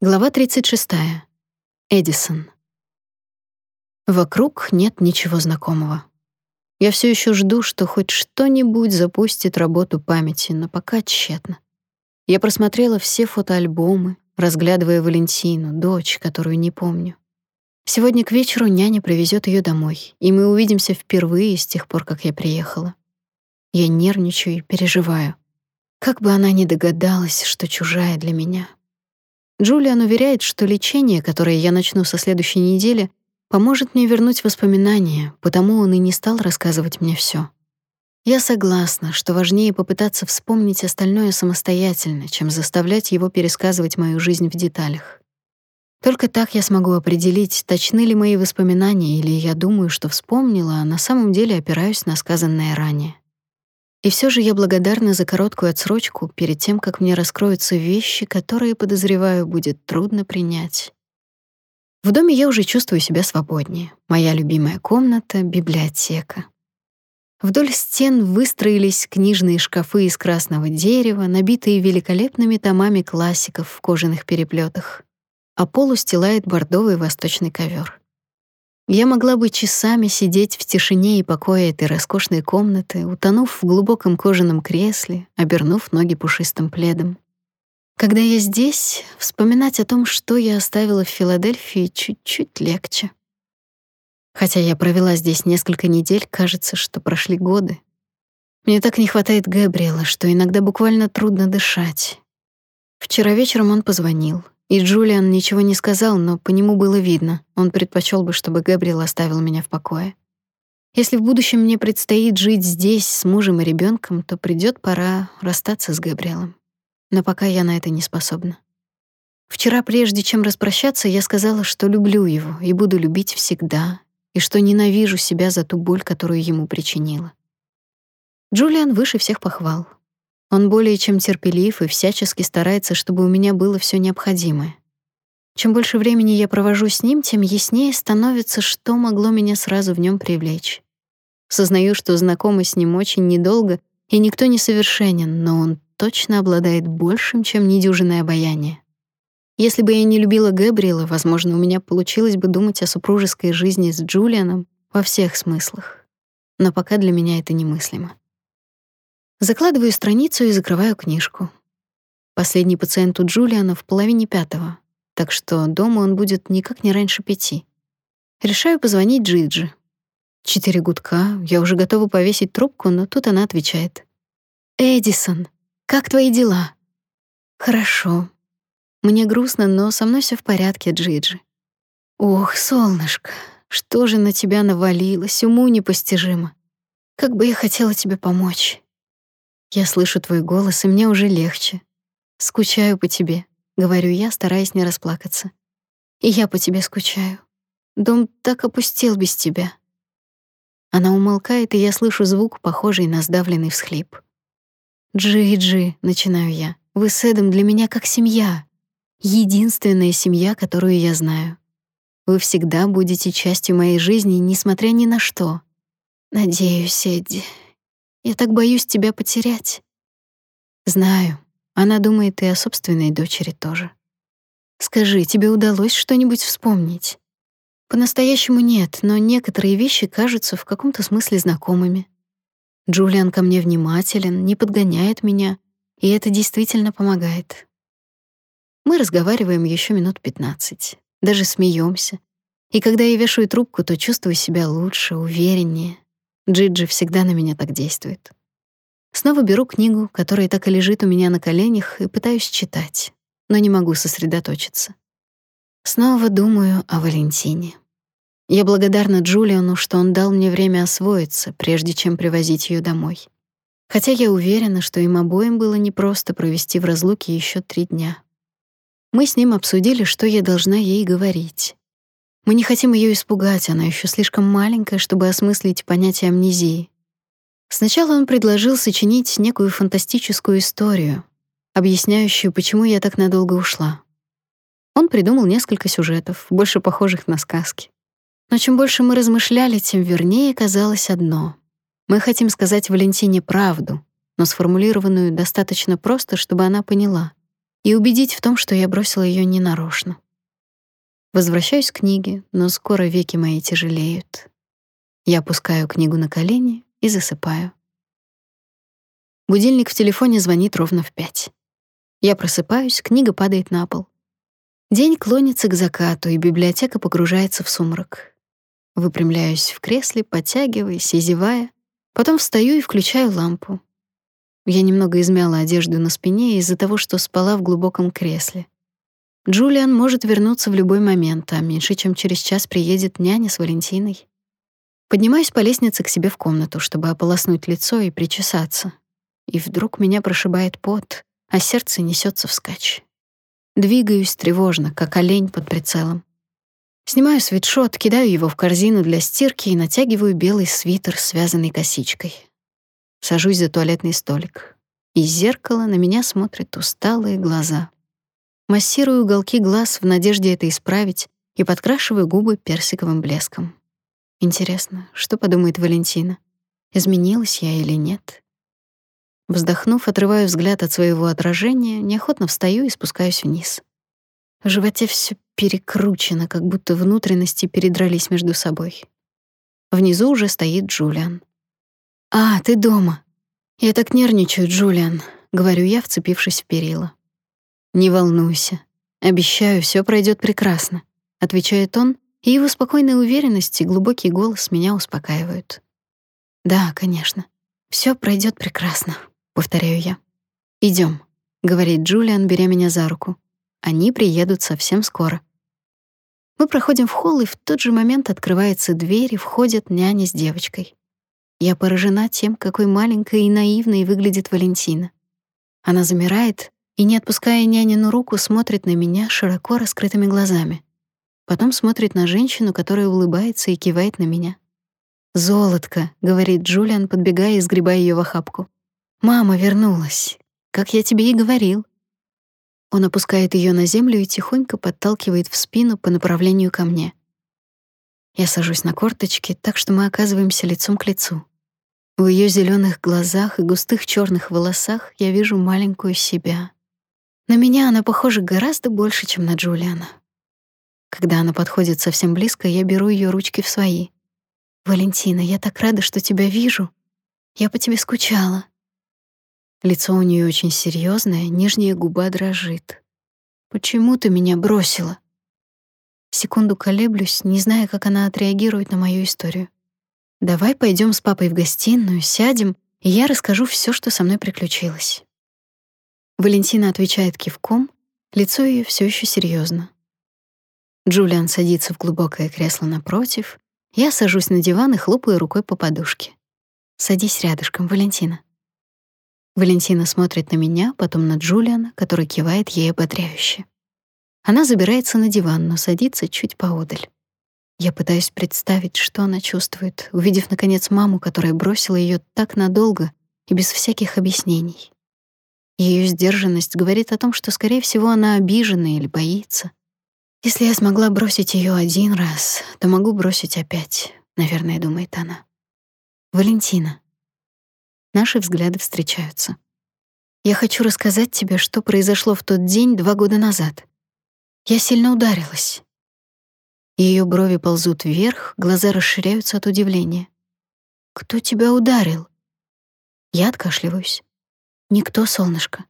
Глава 36. Эдисон. Вокруг нет ничего знакомого. Я все еще жду, что хоть что-нибудь запустит работу памяти, но пока тщетно. Я просмотрела все фотоальбомы, разглядывая Валентину, дочь, которую не помню. Сегодня к вечеру няня привезет ее домой, и мы увидимся впервые с тех пор, как я приехала. Я нервничаю и переживаю. Как бы она ни догадалась, что чужая для меня. Джулиан уверяет, что лечение, которое я начну со следующей недели, поможет мне вернуть воспоминания, потому он и не стал рассказывать мне все. Я согласна, что важнее попытаться вспомнить остальное самостоятельно, чем заставлять его пересказывать мою жизнь в деталях. Только так я смогу определить, точны ли мои воспоминания или я думаю, что вспомнила, а на самом деле опираюсь на сказанное ранее. И все же я благодарна за короткую отсрочку перед тем, как мне раскроются вещи, которые, подозреваю, будет трудно принять. В доме я уже чувствую себя свободнее. Моя любимая комната — библиотека. Вдоль стен выстроились книжные шкафы из красного дерева, набитые великолепными томами классиков в кожаных переплетах, а пол устилает бордовый восточный ковер. Я могла бы часами сидеть в тишине и покое этой роскошной комнаты, утонув в глубоком кожаном кресле, обернув ноги пушистым пледом. Когда я здесь, вспоминать о том, что я оставила в Филадельфии, чуть-чуть легче. Хотя я провела здесь несколько недель, кажется, что прошли годы. Мне так не хватает Габриэла, что иногда буквально трудно дышать. Вчера вечером он позвонил. И Джулиан ничего не сказал, но по нему было видно, он предпочел бы, чтобы Габриэл оставил меня в покое. Если в будущем мне предстоит жить здесь с мужем и ребенком, то придёт пора расстаться с Габриэлом. Но пока я на это не способна. Вчера, прежде чем распрощаться, я сказала, что люблю его и буду любить всегда, и что ненавижу себя за ту боль, которую ему причинила. Джулиан выше всех похвал. Он более чем терпелив и всячески старается, чтобы у меня было все необходимое. Чем больше времени я провожу с ним, тем яснее становится, что могло меня сразу в нем привлечь. Сознаю, что знакома с ним очень недолго, и никто не совершенен, но он точно обладает большим, чем недюжинное обаяние. Если бы я не любила Габриэла, возможно, у меня получилось бы думать о супружеской жизни с Джулианом во всех смыслах. Но пока для меня это немыслимо. Закладываю страницу и закрываю книжку. Последний пациент у Джулиана в половине пятого, так что дома он будет никак не раньше пяти. Решаю позвонить Джиджи. Четыре гудка, я уже готова повесить трубку, но тут она отвечает. «Эдисон, как твои дела?» «Хорошо. Мне грустно, но со мной все в порядке, Джиджи». «Ох, солнышко, что же на тебя навалилось, уму непостижимо. Как бы я хотела тебе помочь». Я слышу твой голос, и мне уже легче. Скучаю по тебе, говорю я, стараясь не расплакаться. И я по тебе скучаю. Дом так опустел без тебя. Она умолкает, и я слышу звук, похожий на сдавленный всхлип. «Джи-Джи», — начинаю я, — «вы с Эдом для меня как семья. Единственная семья, которую я знаю. Вы всегда будете частью моей жизни, несмотря ни на что. Надеюсь, Эдди, я так боюсь тебя потерять. Знаю. Она думает и о собственной дочери тоже. Скажи, тебе удалось что-нибудь вспомнить? По-настоящему нет, но некоторые вещи кажутся в каком-то смысле знакомыми. Джулиан ко мне внимателен, не подгоняет меня, и это действительно помогает. Мы разговариваем еще минут 15, даже смеемся. И когда я вешаю трубку, то чувствую себя лучше, увереннее. Джиджи всегда на меня так действует. Снова беру книгу, которая так и лежит у меня на коленях, и пытаюсь читать, но не могу сосредоточиться. Снова думаю о Валентине. Я благодарна Джулиану, что он дал мне время освоиться, прежде чем привозить ее домой. Хотя я уверена, что им обоим было непросто провести в разлуке еще три дня. Мы с ним обсудили, что я должна ей говорить. Мы не хотим ее испугать, она еще слишком маленькая, чтобы осмыслить понятие амнезии. Сначала он предложил сочинить некую фантастическую историю, объясняющую, почему я так надолго ушла. Он придумал несколько сюжетов, больше похожих на сказки. Но чем больше мы размышляли, тем вернее казалось одно. Мы хотим сказать Валентине правду, но сформулированную достаточно просто, чтобы она поняла. и убедить в том, что я бросила ее ненарочно. Возвращаюсь к книге, но скоро веки мои тяжелеют. Я опускаю книгу на колени и засыпаю. Будильник в телефоне звонит ровно в пять. Я просыпаюсь, книга падает на пол. День клонится к закату, и библиотека погружается в сумрак. Выпрямляюсь в кресле, подтягиваясь и зевая, потом встаю и включаю лампу. Я немного измяла одежду на спине из-за того, что спала в глубоком кресле. Джулиан может вернуться в любой момент, а меньше чем через час приедет няня с Валентиной. Поднимаюсь по лестнице к себе в комнату, чтобы ополоснуть лицо и причесаться. И вдруг меня прошибает пот, а сердце несется вскачь. Двигаюсь тревожно, как олень под прицелом. Снимаю свитшот, кидаю его в корзину для стирки и натягиваю белый свитер, связанный косичкой. Сажусь за туалетный столик. Из зеркала на меня смотрят усталые глаза. Массирую уголки глаз в надежде это исправить и подкрашиваю губы персиковым блеском. Интересно, что подумает Валентина? Изменилась я или нет? Вздохнув, отрываю взгляд от своего отражения, неохотно встаю и спускаюсь вниз. В животе все перекручено, как будто внутренности передрались между собой. Внизу уже стоит Джулиан. «А, ты дома. Я так нервничаю, Джулиан», — говорю я, вцепившись в перила. «Не волнуйся. Обещаю, все пройдет прекрасно», — отвечает он, и его спокойная уверенность и глубокий голос меня успокаивают. «Да, конечно. все пройдет прекрасно», — повторяю я. Идем, говорит Джулиан, беря меня за руку. Они приедут совсем скоро. Мы проходим в холл, и в тот же момент открывается дверь, и входят няня с девочкой. Я поражена тем, какой маленькой и наивной выглядит Валентина. Она замирает и, не отпуская нянину руку, смотрит на меня широко раскрытыми глазами. Потом смотрит на женщину, которая улыбается и кивает на меня. «Золотко», — говорит Джулиан, подбегая и сгребая ее в охапку. «Мама вернулась, как я тебе и говорил». Он опускает ее на землю и тихонько подталкивает в спину по направлению ко мне. Я сажусь на корточки, так что мы оказываемся лицом к лицу. В ее зеленых глазах и густых черных волосах я вижу маленькую себя. На меня она похожа гораздо больше, чем на Джулиана. Когда она подходит совсем близко, я беру ее ручки в свои. «Валентина, я так рада, что тебя вижу. Я по тебе скучала». Лицо у нее очень серьезное, нижняя губа дрожит. «Почему ты меня бросила?» Секунду колеблюсь, не зная, как она отреагирует на мою историю. Давай пойдем с папой в гостиную, сядем, и я расскажу все, что со мной приключилось. Валентина отвечает кивком, лицо ее все еще серьезно. Джулиан садится в глубокое кресло напротив, я сажусь на диван и хлопаю рукой по подушке. Садись рядышком, Валентина. Валентина смотрит на меня, потом на Джулиана, который кивает ей ободряюще. Она забирается на диван, но садится чуть поодаль. Я пытаюсь представить, что она чувствует, увидев наконец маму, которая бросила ее так надолго и без всяких объяснений. Ее сдержанность говорит о том, что скорее всего она обижена или боится. Если я смогла бросить ее один раз, то могу бросить опять, наверное, думает она. Валентина. Наши взгляды встречаются. Я хочу рассказать тебе, что произошло в тот день два года назад. Я сильно ударилась. Ее брови ползут вверх, глаза расширяются от удивления. Кто тебя ударил? Я откашливаюсь. Никто, солнышко.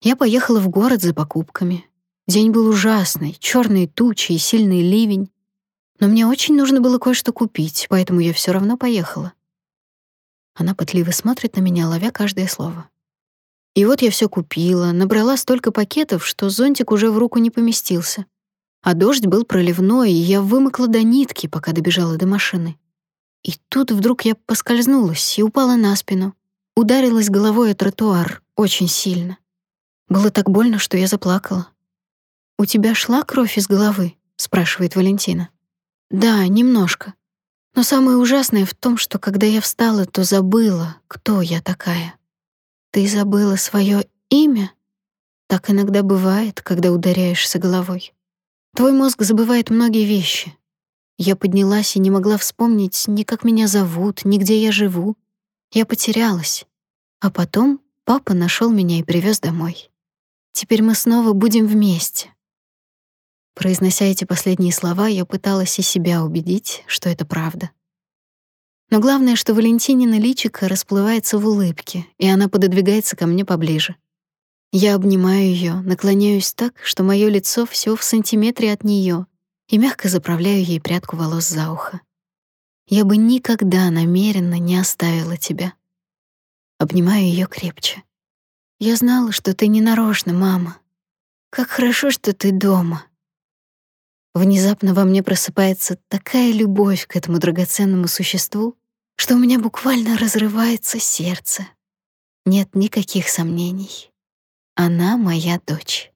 Я поехала в город за покупками. День был ужасный, черные тучи и сильный ливень. Но мне очень нужно было кое-что купить, поэтому я все равно поехала. Она пытливо смотрит на меня, ловя каждое слово. И вот я все купила, набрала столько пакетов, что зонтик уже в руку не поместился. А дождь был проливной, и я вымокла до нитки, пока добежала до машины. И тут вдруг я поскользнулась и упала на спину. Ударилась головой о тротуар очень сильно. Было так больно, что я заплакала. «У тебя шла кровь из головы?» — спрашивает Валентина. «Да, немножко. Но самое ужасное в том, что когда я встала, то забыла, кто я такая. Ты забыла свое имя? Так иногда бывает, когда ударяешься головой. Твой мозг забывает многие вещи. Я поднялась и не могла вспомнить ни как меня зовут, ни где я живу. Я потерялась. А потом папа нашел меня и привез домой. Теперь мы снова будем вместе. Произнося эти последние слова, я пыталась и себя убедить, что это правда. Но главное, что Валентинина личико расплывается в улыбке, и она пододвигается ко мне поближе. Я обнимаю ее, наклоняюсь так, что мое лицо все в сантиметре от нее, и мягко заправляю ей прядку волос за ухо. Я бы никогда намеренно не оставила тебя. Обнимаю ее крепче. Я знала, что ты не нарочно, мама. Как хорошо, что ты дома. Внезапно во мне просыпается такая любовь к этому драгоценному существу, что у меня буквально разрывается сердце. Нет никаких сомнений. Она моя дочь.